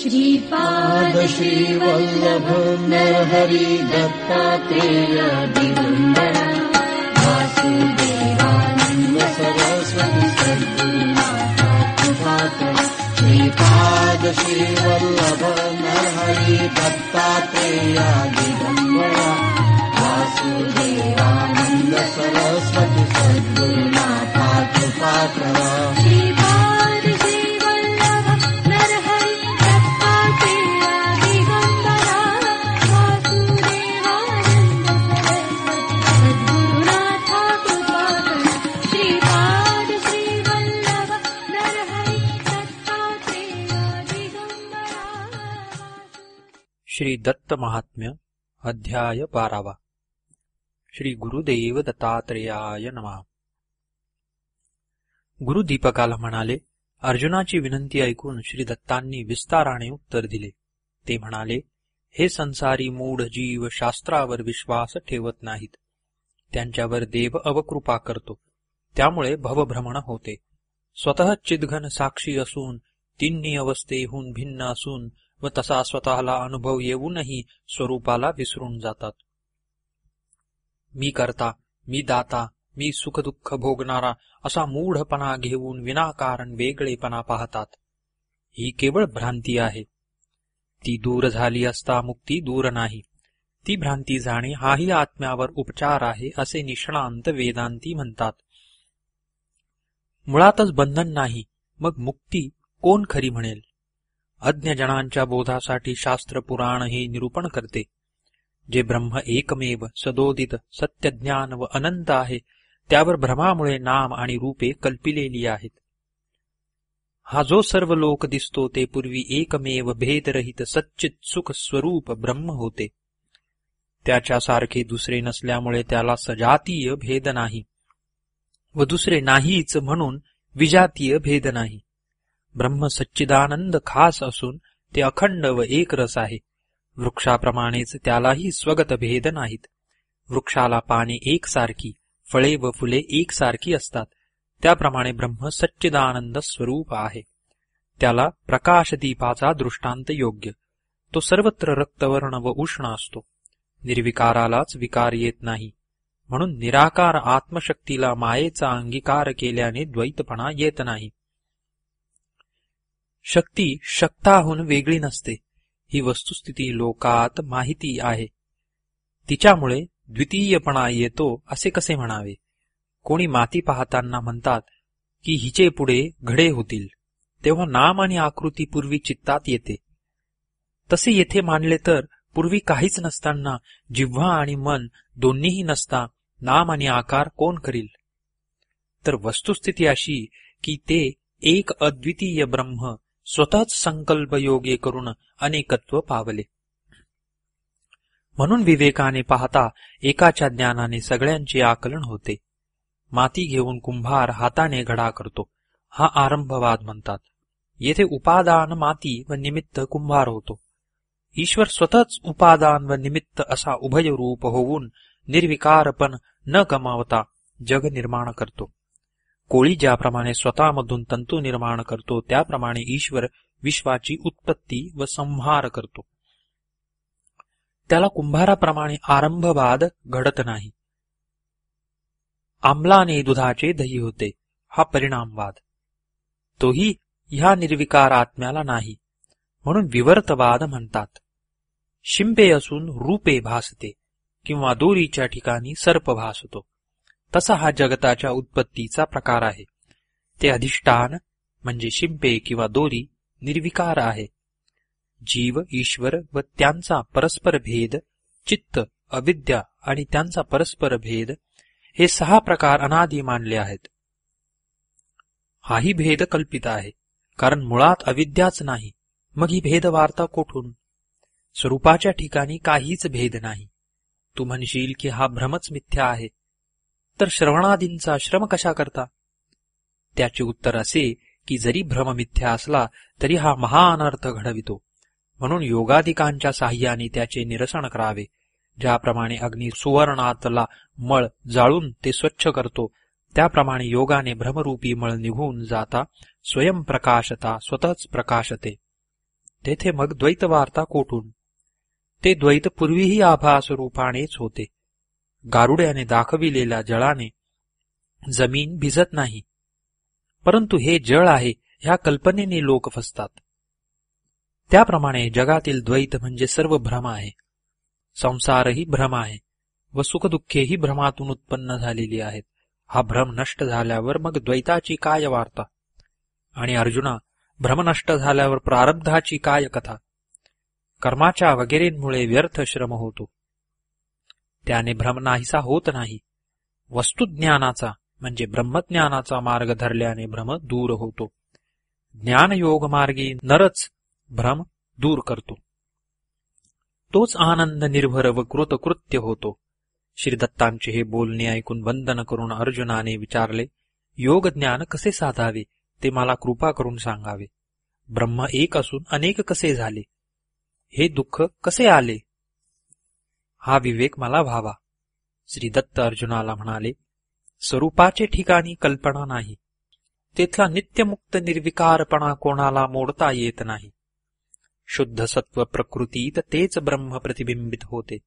श्रीपाद श्रीवल्लभ नरहरि दत्तात्रेय दिगम्बरा वासुदेवानन्द सरस्वती सद्गुरुनाथा कृपाकर श्रीपाद श्रीवल्लभ नरहरि दत्तात्रेय दिगम्बरा वासुदेवानन्द सरस्वती सद्गुरुनाथा कृपाकर श्री दत्त महात्म्य अध्याय बारावा. श्री गुरुदेव दत्तात्रेयाय नमा गुरुदीपकाला म्हणाले अर्जुनाची विनंती ऐकून श्री दत्तांनी विस्ताराने उत्तर दिले. ते म्हणाले हे संसारी मूढ जीव शास्त्रावर विश्वास ठेवत नाहीत. त्यांच्यावर देव अवकृपा करतो. त्यामुळे भवभ्रमण होते. स्वतः चिदघन साक्षी असून तिन्ही अवस्थेहून भिन्न असून व तसा स्वतःला अनुभव येऊनही स्वरूपाला विसरून जातात. मी करता मी दाता मी सुखदुःख भोगणारा असा मूढपणा घेऊन विनाकारण वेगळेपणा पाहतात. ही केवळ भ्रांती आहे. ती दूर झाली असता मुक्ती दूर नाही. ती भ्रांती जाणे हाही आत्म्यावर उपचार आहे असे निष्णांत वेदांती म्हणतात. मुळातच बंधन नाही मग मुक्ती कोण खरी म्हणेल? अज्ञजनांच्या बोधासाठी शास्त्र पुराण हे निरूपण करते. जे ब्रह्म एकमेव सदोदित सत्यज्ञान व अनंत आहे त्यावर भ्रमामुळे नाम आणि रूपे कल्पिलेली आहेत. हा जो सर्व लोक दिसतो ते पूर्वी एकमेव भेदरहित सच्चित सुख स्वरूप ब्रह्म होते. त्याच्यासारखे दुसरे नसल्यामुळे त्याला सजातीय भेद नाही व दुसरे नाहीच म्हणून विजातीय भेद नाही. ब्रह्म सच्चिदानंद खास असून ते अखंड व एक रस आहे. वृक्षाप्रमाणेच त्यालाही स्वगत भेद नाहीत. वृक्षाला पाने एकसारखी फळे व फुले एकसारखी असतात. त्याप्रमाणे ब्रह्म सच्चिदानंद स्वरूप आहे. त्याला प्रकाशदीपाचा दृष्टांत योग्य. तो सर्वत्र रक्तवर्ण व उष्ण असतो. निर्विकारालाच विकार येत नाही. म्हणून निराकार आत्मशक्तीला मायेचा अंगीकार केल्याने द्वैतपणा येत नाही. शक्ती शक्ताहून वेगळी नसते. ही वस्तुस्थिती लोकात माहिती आहे. तिच्यामुळे द्वितीयपणा येतो असे कसे म्हणावे? कोणी माती पाहताना म्हणतात की हिचे पुढे घडे होतील. तेव्हा नाम आणि आकृती पूर्वी चित्तात येते. तसे येथे मानले तर पूर्वी काहीच नसताना जिव्हा आणि मन दोन्हीही नसता नाम आणि आकार कोण करील? तर वस्तुस्थिती अशी की ते एक अद्वितीय ब्रह्म स्वतःच संकल्प योगे करून अनेकत्व पावले. म्हणून विवेकाने पाहता एकाच्या ज्ञानाने सगळ्यांचे आकलन होते. माती घेऊन कुंभार हाताने घडा करतो. हा आरंभवाद म्हणतात. येथे उपादान माती व निमित्त कुंभार होतो. ईश्वर स्वतःच उपादान व निमित्त असा उभय रूप होऊन निर्विकारपण न कमावता जग निर्माण करतो. कोळी ज्याप्रमाणे स्वतःमधून तंतू निर्माण करतो त्याप्रमाणे ईश्वर विश्वाची उत्पत्ती व संहार करतो. त्याला कुंभाराप्रमाणे आरंभवाद घडत नाही. आमलाने दुधाचे दही होते हा परिणामवाद. तोही ह्या निर्विकार आत्म्याला नाही म्हणून विवर्तवाद म्हणतात. शिंपे असून रूपे भासते किंवा दोरीच्या ठिकाणी सर्प भासतो. तसा हा जगताच्या उत्पत्तीचा प्रकार आहे. ते अधिष्ठान म्हणजे शिंपे किंवा दोरी निर्विकार आहे. जीव ईश्वर व त्यांचा परस्पर भेद चित्त अविद्या आणि त्यांचा परस्पर भेद हे सहा प्रकार अनादी मानले आहेत. हाही भेद कल्पित आहे कारण मुळात अविद्याच नाही मग ही भेदवार्ता कोठून? स्वरूपाच्या ठिकाणी काहीच भेद नाही. तू म्हणशील की हा भ्रमच मिथ्या आहे. तर श्रवणादींचा श्रम कशा करता? त्याचे उत्तर असे की जरी भ्रम मिथ्या असला तरी हा महान अर्थ घडवितो. म्हणून योगाधिकांच्या साह्याने त्याचे निरसन करावे. ज्याप्रमाणे अग्नी सुवर्णातला मळ जाळून ते स्वच्छ करतो त्याप्रमाणे योगाने भ्रमरूपी मळ निघून जाता स्वयंप्रकाशता स्वतःच प्रकाशते. तेथे मग द्वैत वार्ता कोठून? ते द्वैत पूर्वीही आभास रूपानेच होते. गारुड्याने दाखविलेल्या जळाने जमीन भिजत नाही. परंतु हे जळ आहे ह्या कल्पनेने लोक फसतात. त्याप्रमाणे जगातील द्वैत म्हणजे सर्व भ्रम आहे. संसारही भ्रम आहे. व सुखदुःखेही भ्रमातून उत्पन्न झालेली आहेत. हा भ्रम नष्ट झाल्यावर मग द्वैताची काय वार्ता? आणि अर्जुना भ्रम नष्ट झाल्यावर प्रारब्धाची काय कथा? कर्माच्या वगैरेंमुळे व्यर्थ श्रम होतो. त्याने भ्रम नाहीसा होत नाही. वस्तुज्ञानाचा म्हणजे ब्रह्मज्ञानाचा मार्ग धरल्याने भ्रम दूर होतो. ज्ञानयोग मार्गी नरच भ्रम दूर करतो. तोच आनंद निर्भर व कृतकृत्य होतो. श्रीदत्तांचे हे बोलणे ऐकून वंदन करून अर्जुनाने विचारले योग ज्ञान कसे साधावे? ते मला कृपा करून सांगावे. ब्रह्म एक असून अनेक कसे झाले? हे दुःख कसे आले? हा विवेक मला व्हावा. श्री दत्त अर्जुनाला म्हणाले स्वरूपाचे ठिकाणी कल्पना नाही. तेथला नित्यमुक्त निर्विकारपणा कोणाला मोडता येत नाही. शुद्ध सत्व प्रकृतीत तेच ब्रह्म प्रतिबिंबित होते.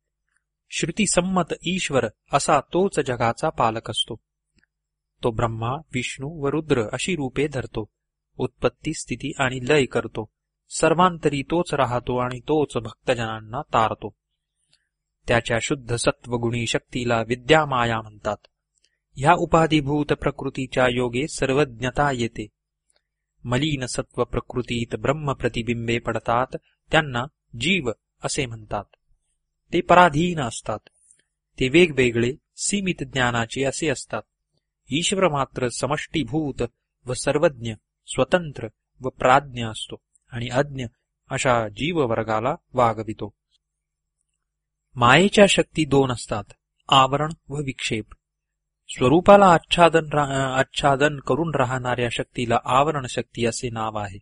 श्रुती संमत ईश्वर असा तोच जगाचा पालक असतो. तो ब्रह्मा विष्णू व रुद्र अशी रूपे धरतो. उत्पत्ती स्थिती आणि लय करतो. सर्वांतरी तोच राहतो आणि तोच भक्तजनांना तारतो. त्याच्या शुद्ध सत्वगुणी शक्तीला विद्यामाया म्हणतात. ह्या उपाधिभूत प्रकृतीच्या योगे सर्वज्ञता येते. मलीन सत्व प्रकृतीत ब्रह्म प्रतिबिंबे पडतात त्यांना जीव असे म्हणतात. ते पराधीन असतात. ते वेगवेगळे सीमित ज्ञानाचे असे असतात. ईश्वर मात्र समष्टीभूत व सर्वज्ञ स्वतंत्र व प्राज्ञ असतो आणि अज्ञ अशा जीववर्गाला वागवितो. मायेच्या शक्ती दोन असतात. आवरण व विक्षेप. स्वरूपाला आच्छादन आच्छादन करून राहणाऱ्या शक्तीला आवरण शक्ती असे नाव आहे.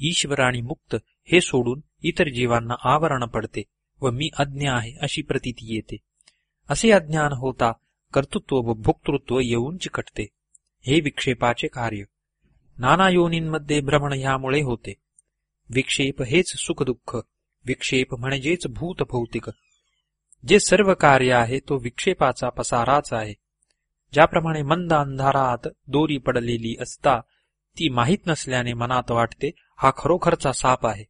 ईश्वर आणि मुक्त हे सोडून इतर जीवांना आवरण पडते व मी अज्ञ आहे अशी प्रतीती येते. असे अज्ञान होता कर्तृत्व व भोक्तृत्व येऊन चिकटते. हे विक्षेपाचे कार्य. नाना योनींमध्ये भ्रमण ह्यामुळे होते. विक्षेप हेच सुखदुःख. विक्षेप म्हणजेच भूत भौतिक जे सर्व कार्य आहे तो विक्षेपाचा पसाराच आहे. ज्याप्रमाणे मंद अंधारात दोरी पडलेली असता ती माहीत नसल्याने मनात वाटते हा खरोखरचा साप आहे.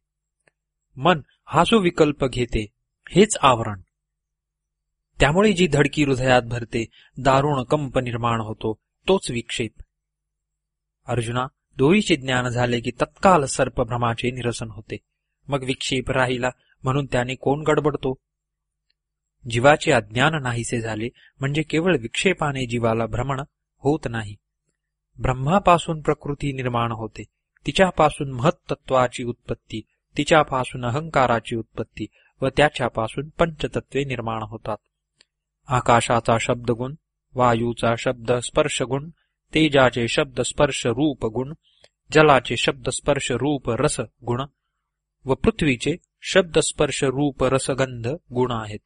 मन हा जो विकल्प घेते हेच आवरण. त्यामुळे जी धडकी हृदयात भरते दारुण कंप निर्माण होतो तोच विक्षेप. अर्जुना दोरीचे ज्ञान झाले की तत्काल सर्पभ्रमाचे निरसन होते. मग विक्षेप राहिला म्हणून त्याने कोण गडबडतो? जीवाचे अज्ञान नाहीसे झाले म्हणजे केवळ विक्षेपाने जीवाला भ्रमण होत नाही. ब्रह्मापासून प्रकृती निर्माण होते तिच्यापासून महत्त्वाची उत्पत्ती तिच्यापासून अहंकाराची उत्पत्ती व त्याच्यापासून पंचतत्वे निर्माण होतात. आकाशाचा शब्दगुण वायूचा शब्द स्पर्शगुण तेजाचे शब्द स्पर्श रूप गुण जलाचे शब्द स्पर्श रूप रस गुण व पृथ्वीचे शब्द स्पर्श रूप रसगंध गुण आहेत.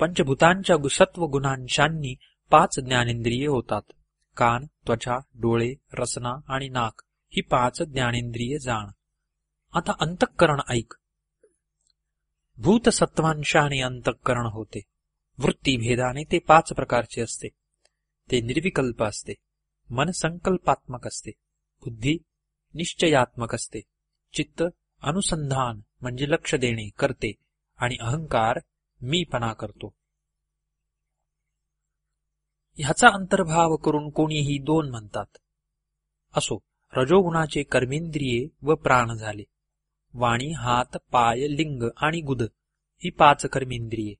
पंचभूतांच्या सत्व गुणांशांनी पाच ज्ञानेंद्रिये होतात. कान त्वचा डोळे रसना आणि नाक ही पाच ज्ञानेंद्रिये जाण. आता अंतःकरण ऐक. भूतसत्वांशाने अंतःकरण होते. वृत्तीभेदाने ते पाच प्रकारचे असते. ते निर्विकल्प असते. मन संकल्पात्मक असते. बुद्धी निश्चयात्मक असते. चित्त अनुसंधान म्हणजे लक्ष देणे करते आणि अहंकार मीपणा करतो. ह्याचा अंतर्भाव करून कोणीही दोन म्हणतात. असो रजोगुणाचे कर्मेंद्रिये व प्राण झाले. वाणी हात पाय लिंग आणि गुद ही पाच कर्मेंद्रिये.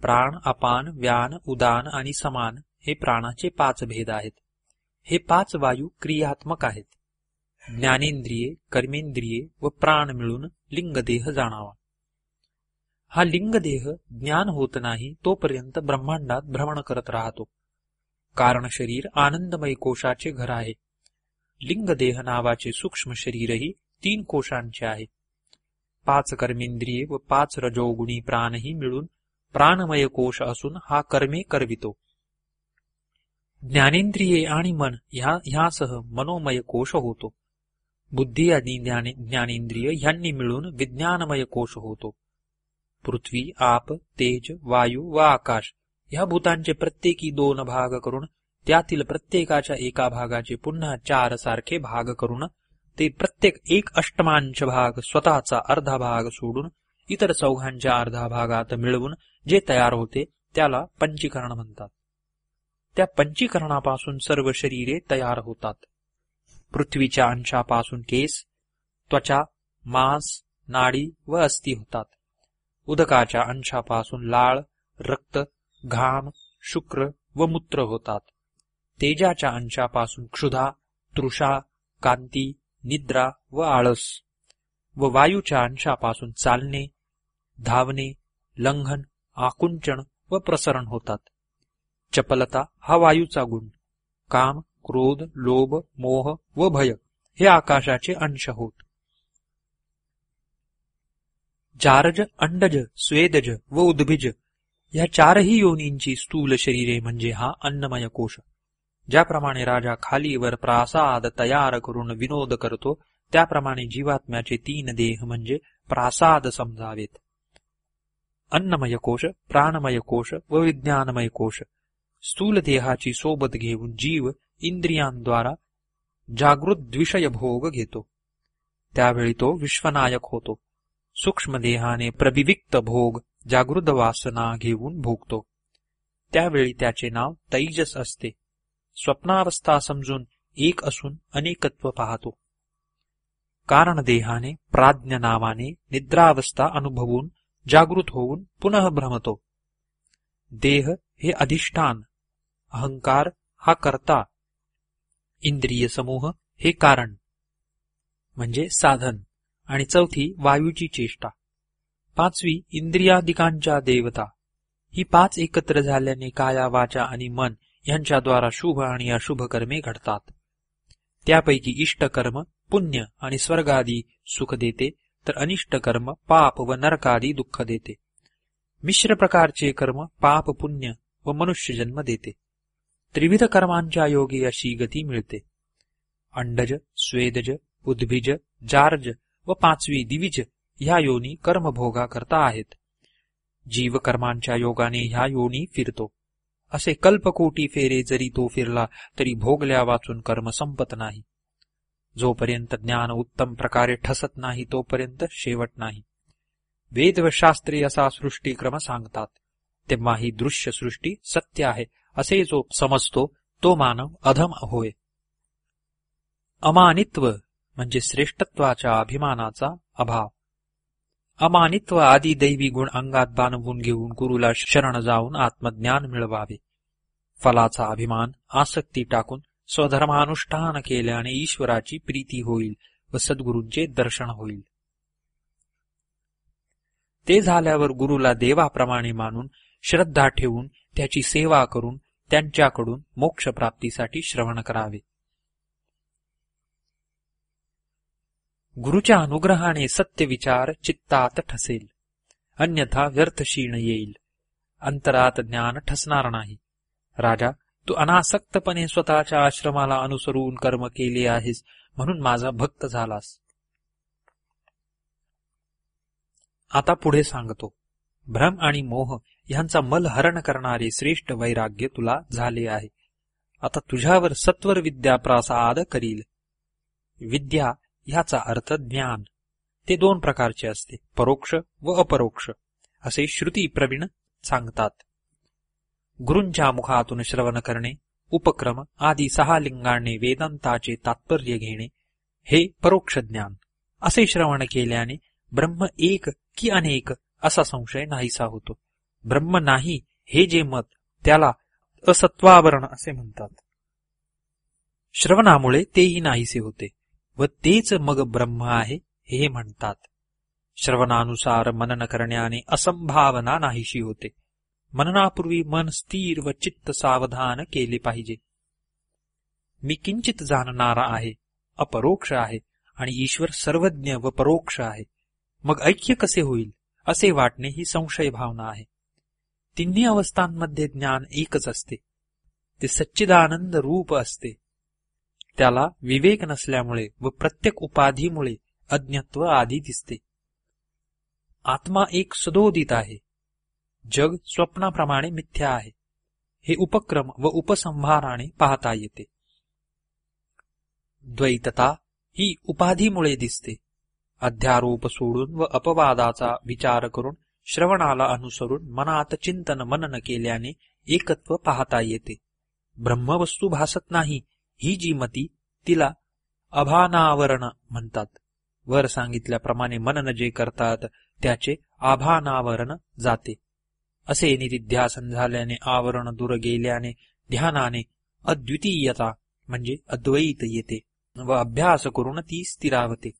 प्राण अपान व्यान उदान आणि समान हे प्राणाचे पाच भेद आहेत. हे पाच वायू क्रियात्मक आहेत. ज्ञानेंद्रिये कर्मेंद्रिये व प्राण मिळून लिंगदेह जाणावा. हा लिंगदेह ज्ञान होत नाही तोपर्यंत ब्रह्मांडात भ्रमण करत राहतो. कारण शरीर आनंदमय कोशाचे घर आहे. लिंगदेह नावाचे सूक्ष्म शरीरही तीन कोशांचे आहे. पाच कर्मेंद्रिये व पाच रजोगुणी प्राणही मिळून प्राणमय कोश असून हा कर्मे करवितो. ज्ञानेंद्रिये आणि मन ह्या ह्यासह मनोमय कोश होतो. बुद्धी आणि ज्ञाने- ज्ञानेंद्रिय ह्यांनी मिळून विज्ञानमय कोश होतो. पृथ्वी आप तेज वायू व आकाश. ह्या भूतांचे प्रत्येकी दोन भाग करून त्यातील प्रत्येकाच्या एका भागाचे पुन्हा चार सारखे भाग करून ते प्रत्येक एक अष्टमांश भाग स्वतःचा अर्धा भाग सोडून इतर चौघांच्या अर्धा भागात मिळवून जे तयार होते त्याला पंचीकरण म्हणतात. त्या पंचीकरणापासून सर्व शरीरे तयार होतात. पृथ्वीच्या अंशापासून केस त्वचा मांस नाडी व अस्थि होतात. उदकाच्या अंशापासून लाळ रक्त घाम शुक्र व मूत्र होतात. तेजाच्या अंशापासून क्षुधा तृषा कांती निद्रा व आळस व वायूच्या अंशापासून चालणे धावणे लंघन आकुंचन व प्रसरण होतात. चपलता हा वायूचा गुण. काम क्रोध लोभ मोह व भय हे आकाशाचे अंश होत. जारज अंडज स्वेदज व उद्भिज या चारही योनींची स्थूल शरीरे म्हणजे हा अन्नमय कोश. ज्याप्रमाणे राजा खालीवर प्रासाद तयार करून विनोद करतो त्याप्रमाणे जीवात्म्याचे तीन देह म्हणजे प्रासाद समजावेत. अन्नमय कोश प्राणमय कोश व विज्ञानमय कोश. स्थूल देहाची सोबत घेऊन जीव इंद्रियांद्वारा जागृत द्विषय भोग घेतो. त्यावेळी तो विश्वनायक होतो. सूक्ष्म देहाने प्रविविक्त भोग जागृत वासना घेऊन भोगतो. त्यावेळी त्याचे नाव तैजस असते. स्वप्नावस्था समजून एक असून अनेकत्व पाहतो. कारण देहाने प्राज्ञ नावाने निद्रावस्था अनुभवून जागृत होऊन पुनः भ्रमतो. देह हे अधिष्ठान अहंकार हा कर्ता इंद्रिय समूह हे कारण म्हणजे साधन. आणि चौथी वायूची चेष्टा. पाचवी इंद्रियादिकांच्या देवता. ही पाच एकत्र झाल्याने काया वाचा आणि मन यांच्याद्वारा शुभ आणि अशुभ कर्मे घडतात. त्यापैकी इष्टकर्म पुण्य आणि स्वर्गादी सुख देते तर अनिष्ट कर्म पाप व नरकादी दुःख देते. मिश्र प्रकारचे कर्म पाप पुण्य व मनुष्य जन्म देते. त्रिविध कर्मांच्या योगे अशी गती मिळते. अंडज स्वेदज उद्भिज जार्ज व पाचवी दिविज ह्या योनी कर्मभोगा करता आहेत. जीव कर्मांच्या योगाने ह्या योनी फिरतो. असे कल्पकोटी फेरे जरी तो फिरला तरी भोगल्या वाचून कर्म संपत नाही. जोपर्यंत ज्ञान उत्तम प्रकारे ठसत नाही तोपर्यंत शेवट नाही. वेद व शास्त्री असा सृष्टीक्रम सांगतात. तेव्हा ही दृश्य सृष्टी सत्य आहे असे जो समजतो तो मानव अधम होय. अमानित्व म्हणजे श्रेष्ठत्वाच्या अभिमानाचा अभाव. अमानित्व आदी दैवी गुण अंगात बांधवून घेऊन गुरुला शरण जाऊन आत्मज्ञान मिळवावे. फलाचा अभिमान आसक्ती टाकून स्वधर्मानुष्ठान केल्याने ईश्वराची प्रीती होईल व सद्गुरूंचे दर्शन होईल. ते झाल्यावर गुरुला देवाप्रमाणे मानून श्रद्धा ठेवून त्याची सेवा करून त्यांच्याकडून मोक्षप्राप्तीसाठी श्रवण करावे. गुरुच्या अनुग्रहाने सत्य विचार चित्तात ठसेल. अन्यथा व्यर्थ क्षीण येईल. अंतरात ज्ञान ठसणार नाही. राजा तू अनासक्तपणे स्वतःच्या आश्रमाला अनुसरून कर्म केले आहेस म्हणून माझा भक्त झालास. आता पुढे सांगतो. भ्रम आणि मोह ह्यांचा मलहरण करणारे श्रेष्ठ वैराग्य तुला झाले आहे. आता तुझ्यावर सत्वर विद्या प्रासाद करील. विद्या ह्याचा अर्थ ज्ञान. ते दोन प्रकारचे असते परोक्ष व अपरोक्ष असे श्रुती प्रवीण सांगतात. गुरूंच्या मुखातून श्रवण करणे उपक्रम आदी सहा लिंगाने वेदांताचे तात्पर्य घेणे हे परोक्ष ज्ञान. असे श्रवण केल्याने ब्रह्म एक की अनेक असा संशय नाहीसा होतो. ब्रह्म नाही हे जे मत त्याला असत्वावरण असे म्हणतात. श्रवणामुळे तेही नाहीसे होते. व तेच मग ब्रह्म आहे हे म्हणतात. श्रवणानुसार मनन करण्याने असंभावना नाहीशी होते. मननापूर्वी मन स्थिर व चित्त सावधान केले पाहिजे. मी किंचित जाणणारा आहे अपरोक्ष आहे आणि ईश्वर सर्वज्ञ व परोक्ष आहे. मग ऐक्य कसे होईल असे वाटणे ही संशय भावना आहे. तिन्ही अवस्थांमध्ये ज्ञान एकच असते. ते सच्चिदानंद रूप असते. त्याला विवेक नसल्यामुळे व प्रत्येक उपाधीमुळे अज्ञत्व आदी दिसते. आत्मा एक सदोदित आहे. जग स्वप्नाप्रमाणे मिथ्या आहे. हे उपक्रम व उपसंहाराने पाहता येते. द्वैतता ही उपाधीमुळे दिसते. अध्यारोप सोडून व अपवादाचा विचार करून श्रवणाला अनुसरून मनात चिंतन मनन केल्याने एकत्व पाहता येते. ब्रह्मवस्तू भासत नाही ही जी मती तिला अभानावरण म्हणतात. वर सांगितल्याप्रमाणे मनन जे करतात त्याचे आभानावरण जाते. असे निधिध्यासन झाल्याने आवरण दूर गेल्याने ध्यानाने अद्वितीयता म्हणजे अद्वैत येते व अभ्यास करून ती स्थिरावते.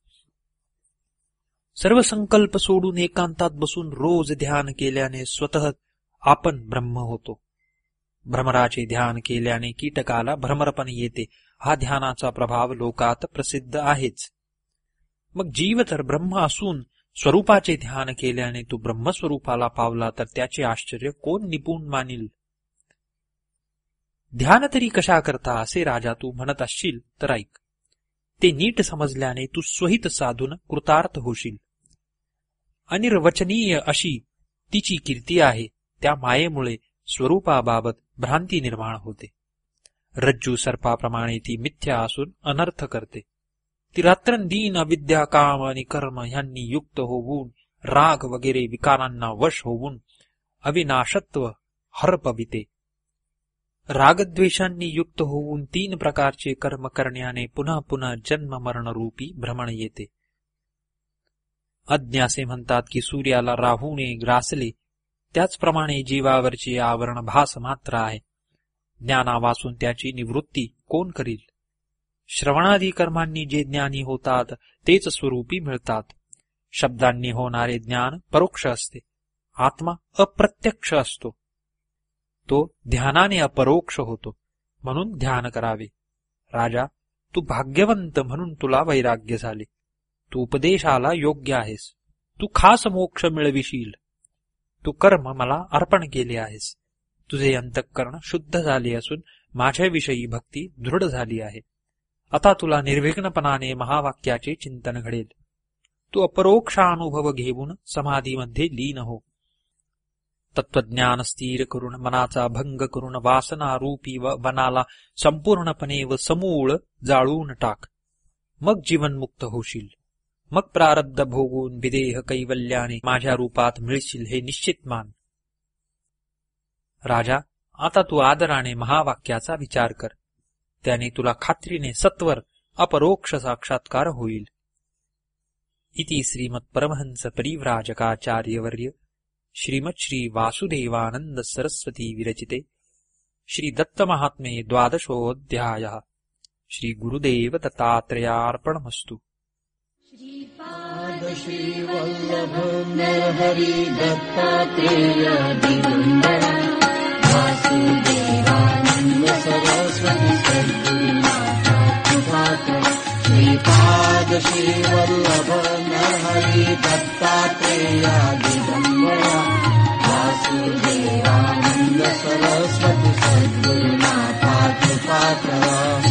सर्व संकल्प सोडून एकांतात बसून रोज ध्यान केल्याने स्वतः आपण ब्रह्म होतो. भ्रमराचे ध्यान केल्याने कीटकाला भ्रमरपण येते. हा ध्यानाचा प्रभाव लोकात प्रसिद्ध आहेच. मग जीव तर ब्रह्म असून स्वरूपाचे ध्यान केल्याने तू ब्रह्मस्वरूपाला पावला तर त्याचे आश्चर्य कोण निपुण मानिल? ध्यान तरी कशा करता असे राजा तू म्हणत असशील तर ऐक. ते नीट समजल्याने तू स्वहित साधून कृतार्थ होशील. अनिर्वचनीय अशी तिची कीर्ती आहे. त्या मायेमुळे स्वरूपाबाबत भ्रांती निर्माण होते. रज्जू सर्पाप्रमाणे ती मिथ्या असून अनर्थ करते. ती रात्रंदीन अविद्या काम आणि कर्म ह्यांनी युक्त होऊन राग वगैरे विकारांना वश होऊन अविनाशत्व हरपविते. रागद्वेषांनी युक्त होऊन तीन प्रकारचे कर्म करण्याने पुन्हा पुन्हा जन्म मरण रूपी भ्रमण येते. अज्ञासे म्हणतात की सूर्याला राहूने ग्रासले त्याचप्रमाणे जीवावरचे आवरण भास मात्र आहे. ज्ञानावासून त्याची निवृत्ती कोण करील? श्रवणादी कर्मांनी जे ज्ञानी होतात तेच स्वरूपी मिळतात. शब्दांनी होणारे ज्ञान परोक्ष असते. आत्मा अप्रत्यक्ष असतो. तो ध्यानाने अपरोक्ष होतो. म्हणून ध्यान करावे. राजा तू भाग्यवंत म्हणून तुला वैराग्य झाले. तू उपदेशाला योग्य आहेस. तू खास मोक्ष मिळविशील. तू कर्म मला अर्पण केले आहेस. तुझे अंतःकरण शुद्ध झाले असून माझ्याविषयी भक्ती दृढ झाली आहे. आता तुला निर्विघ्नपणाने महावाक्याचे चिंतन घडेल. तू अपरोक्षानुभव घेऊन समाधीमध्ये लीन हो. तत्वज्ञान स्थिर करून मनाचा भंग करून वासनारूपी व वनाला संपूर्णपणे व समूळ जाळून टाक. मग जीवनमुक्त होशील. मग प्रारब्ध भोगून विदेह कैवल्याने माझ्या रूपात मिळशील हे निश्चित मान. राजा आता तू आदराने महावाक्याचा विचार कर. त्याने तुला खात्रीने सत्वर अपरोक्ष साक्षात्कार होईल. इति श्रीमत् परमहंस परिव्राजकाचार्यवर्य श्रीमत् श्री वासुदेवानंद सरस्वती विरचिते श्री दत्त महात्मे द्वादशोऽध्यायः श्री गुरुदेव श्रीपाद श्रीवल्लभ नरहरि दत्तात्रेय दिगम्बर वासुदेवानन्द सरस्वती सद्गुरुनाथ कृपाकर श्रीपाद श्रीवल्लभ नरहरि दत्तात्रेय दिगम्बर वासुदेवानन्द सरस्वती सद्गुरुमाता कृपाकर